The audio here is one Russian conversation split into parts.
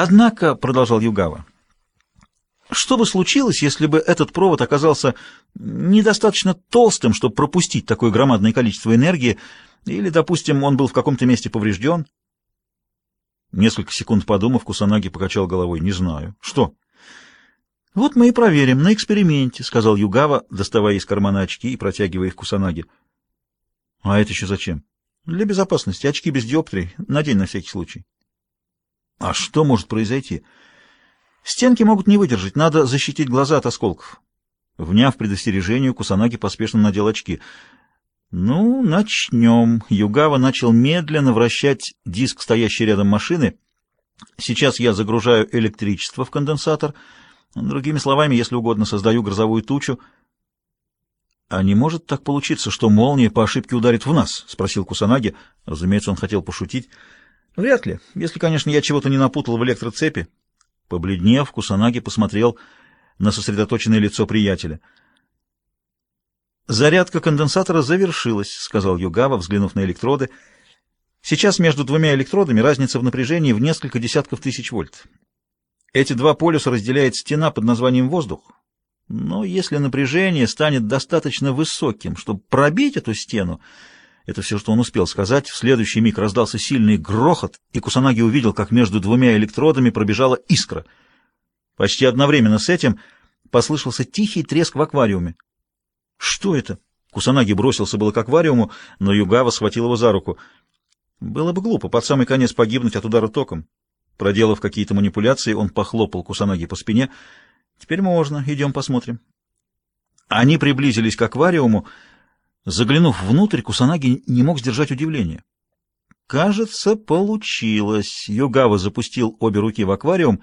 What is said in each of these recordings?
Однако, — продолжал Югава, — что бы случилось, если бы этот провод оказался недостаточно толстым, чтобы пропустить такое громадное количество энергии, или, допустим, он был в каком-то месте поврежден? Несколько секунд подумав, Кусанаги покачал головой. «Не знаю. Что?» «Вот мы и проверим на эксперименте», — сказал Югава, доставая из кармана очки и протягивая их Кусанаги. «А это еще зачем?» «Для безопасности. Очки без диоптрий. Надень на всякий случай». «А что может произойти?» «Стенки могут не выдержать. Надо защитить глаза от осколков». Вняв предостережению, Кусанаги поспешно надел очки — «Ну, начнем». Югава начал медленно вращать диск, стоящий рядом машины. «Сейчас я загружаю электричество в конденсатор. Другими словами, если угодно, создаю грозовую тучу». «А не может так получиться, что молния по ошибке ударит в нас?» — спросил Кусанаги. Разумеется, он хотел пошутить. «Вряд ли, если, конечно, я чего-то не напутал в электроцепи». Побледнев, Кусанаги посмотрел на сосредоточенное лицо приятеля — «Зарядка конденсатора завершилась», — сказал Югава, взглянув на электроды. «Сейчас между двумя электродами разница в напряжении в несколько десятков тысяч вольт. Эти два полюса разделяет стена под названием воздух. Но если напряжение станет достаточно высоким, чтобы пробить эту стену, это все, что он успел сказать, в следующий миг раздался сильный грохот, и Кусанаги увидел, как между двумя электродами пробежала искра. Почти одновременно с этим послышался тихий треск в аквариуме. «Что это?» Кусанаги бросился было к аквариуму, но Югава схватил его за руку. Было бы глупо под самый конец погибнуть от удара током. Проделав какие-то манипуляции, он похлопал Кусанаги по спине. «Теперь можно. Идем посмотрим». Они приблизились к аквариуму. Заглянув внутрь, Кусанаги не мог сдержать удивления. Кажется, получилось. Югава запустил обе руки в аквариум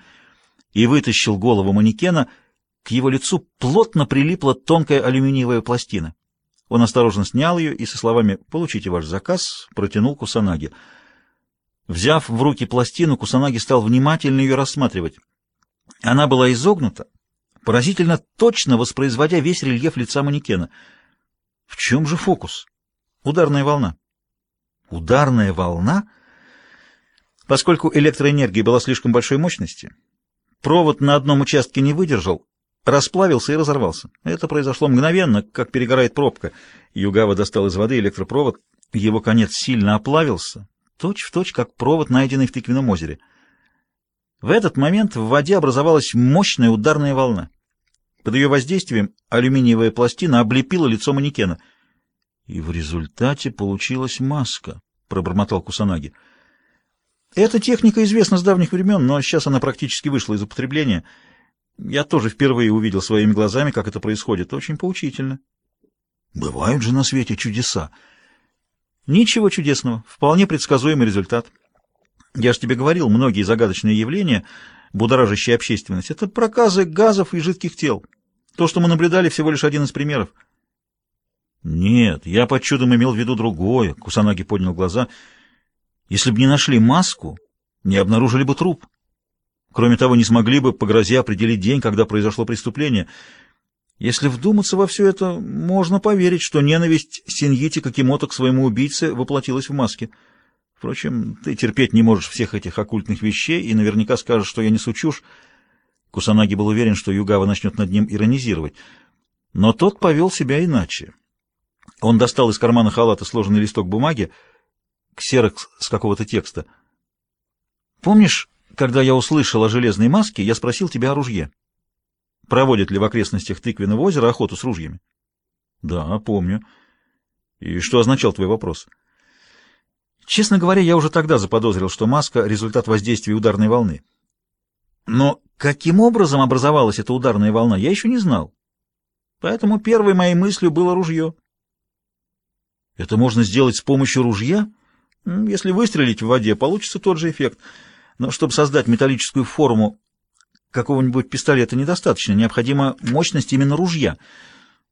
и вытащил голову манекена — к его лицу плотно прилипла тонкая алюминиевая пластина. Он осторожно снял ее и со словами «Получите ваш заказ» протянул Кусанаги. Взяв в руки пластину, Кусанаги стал внимательно ее рассматривать. Она была изогнута, поразительно точно воспроизводя весь рельеф лица манекена. В чем же фокус? Ударная волна. Ударная волна? Поскольку электроэнергия была слишком большой мощности, провод на одном участке не выдержал, расплавился и разорвался. Это произошло мгновенно, как перегорает пробка. Югава достал из воды электропровод, его конец сильно оплавился, точь-в-точь, точь, как провод, найденный в тыквенном озере. В этот момент в воде образовалась мощная ударная волна. Под ее воздействием алюминиевая пластина облепила лицо манекена. И в результате получилась маска, — пробормотал Кусанаги. Эта техника известна с давних времен, но сейчас она практически вышла из употребления — я тоже впервые увидел своими глазами, как это происходит. Очень поучительно. Бывают же на свете чудеса. Ничего чудесного. Вполне предсказуемый результат. Я же тебе говорил, многие загадочные явления, будоражащие общественность, это проказы газов и жидких тел. То, что мы наблюдали, всего лишь один из примеров. Нет, я под чудом имел в виду другое. Кусанаги поднял глаза. Если бы не нашли маску, не обнаружили бы труп. Кроме того, не смогли бы по грозе определить день, когда произошло преступление. Если вдуматься во все это, можно поверить, что ненависть Синьити Какимото к своему убийце воплотилась в маске. Впрочем, ты терпеть не можешь всех этих оккультных вещей и наверняка скажешь, что я несу чушь. Кусанаги был уверен, что Югава начнет над ним иронизировать. Но тот повел себя иначе. Он достал из кармана халата сложенный листок бумаги, ксерокс с какого-то текста. «Помнишь, когда я услышал о железной маске, я спросил тебя о ружье. Проводят ли в окрестностях тыквенного озера охоту с ружьями? Да, помню. И что означал твой вопрос? Честно говоря, я уже тогда заподозрил, что маска — результат воздействия ударной волны. Но каким образом образовалась эта ударная волна, я еще не знал. Поэтому первой моей мыслью было ружье. Это можно сделать с помощью ружья? Если выстрелить в воде, получится тот же эффект — но чтобы создать металлическую форму какого-нибудь пистолета недостаточно, необходима мощность именно ружья.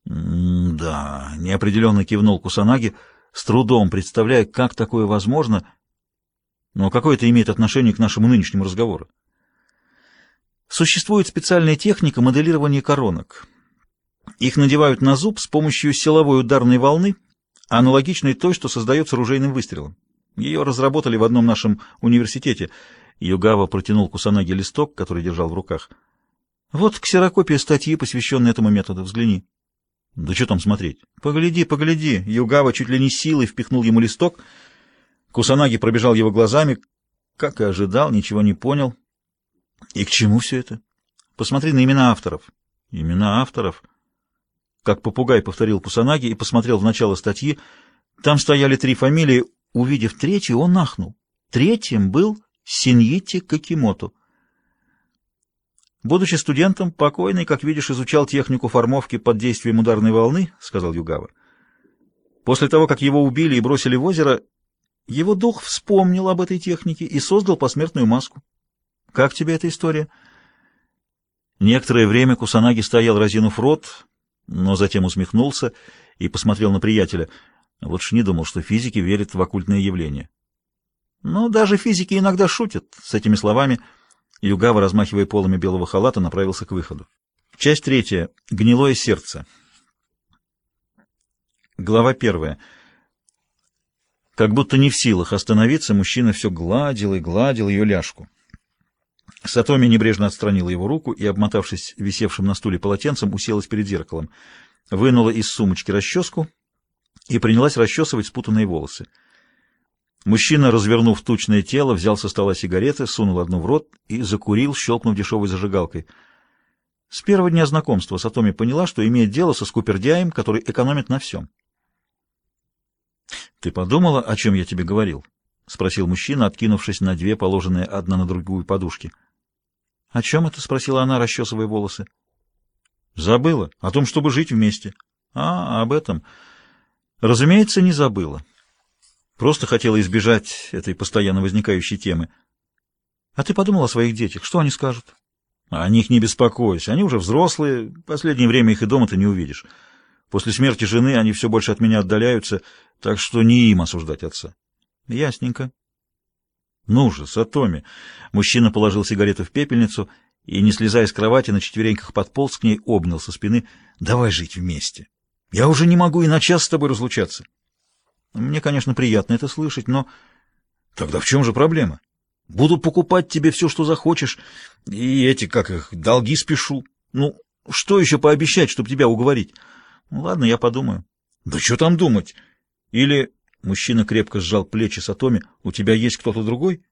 «Да», — неопределенно кивнул Кусанаги, с трудом представляя, как такое возможно, но какое это имеет отношение к нашему нынешнему разговору. Существует специальная техника моделирования коронок. Их надевают на зуб с помощью силовой ударной волны, аналогичной той, что создается ружейным выстрелом. Ее разработали в одном нашем университете — Югава протянул Кусанаги листок, который держал в руках. Вот ксерокопия статьи, посвященной этому методу. Взгляни. Да что там смотреть? Погляди, погляди. Югава чуть ли не силой впихнул ему листок. Кусанаги пробежал его глазами. Как и ожидал, ничего не понял. И к чему все это? Посмотри на имена авторов. Имена авторов? Как попугай повторил Кусанаги и посмотрел в начало статьи. Там стояли три фамилии. Увидев третью, он нахнул. Третьим был Синьити Какимото. Будучи студентом, покойный, как видишь, изучал технику формовки под действием ударной волны, — сказал Югава. После того, как его убили и бросили в озеро, его дух вспомнил об этой технике и создал посмертную маску. Как тебе эта история? Некоторое время Кусанаги стоял, разинув рот, но затем усмехнулся и посмотрел на приятеля. Ж не думал, что физики верят в оккультные явления. Но даже физики иногда шутят с этими словами — Югава, размахивая полами белого халата, направился к выходу. Часть третья. Гнилое сердце. Глава первая. Как будто не в силах остановиться, мужчина все гладил и гладил ее ляжку. Сатоми небрежно отстранила его руку и, обмотавшись висевшим на стуле полотенцем, уселась перед зеркалом, вынула из сумочки расческу и принялась расчесывать спутанные волосы. Мужчина, развернув тучное тело, взял со стола сигареты, сунул одну в рот и закурил, щелкнув дешевой зажигалкой. С первого дня знакомства Сатоми поняла, что имеет дело со скупердяем, который экономит на всем. — Ты подумала, о чем я тебе говорил? — спросил мужчина, откинувшись на две положенные одна на другую подушки. — О чем это? — спросила она, расчесывая волосы. — Забыла. О том, чтобы жить вместе. — А, об этом. Разумеется, не забыла. — Просто хотела избежать этой постоянно возникающей темы. А ты подумал о своих детях? Что они скажут? О них не беспокойся. Они уже взрослые. Последнее время их и дома ты не увидишь. После смерти жены они все больше от меня отдаляются, так что не им осуждать отца. Ясненько. Ну же, Сатоми. Мужчина положил сигарету в пепельницу и, не слезая с кровати, на четвереньках подполз к ней, обнял со спины. Давай жить вместе. Я уже не могу и на час с тобой разлучаться. Мне, конечно, приятно это слышать, но... Тогда в чем же проблема? Буду покупать тебе все, что захочешь, и эти, как их, долги спешу. Ну, что еще пообещать, чтобы тебя уговорить? Ну, ладно, я подумаю. Да что там думать? Или... Мужчина крепко сжал плечи Сатоми. «У тебя есть кто-то другой?»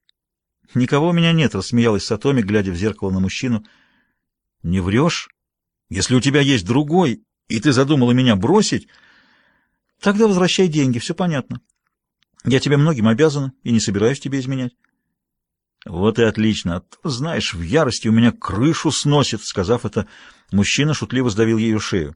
«Никого у меня нет», — рассмеялась Сатоми, глядя в зеркало на мужчину. «Не врешь? Если у тебя есть другой, и ты задумала меня бросить...» Тогда возвращай деньги, все понятно. Я тебе многим обязана и не собираюсь тебе изменять. Вот и отлично. А знаешь, в ярости у меня крышу сносит. Сказав это, мужчина шутливо сдавил ее шею.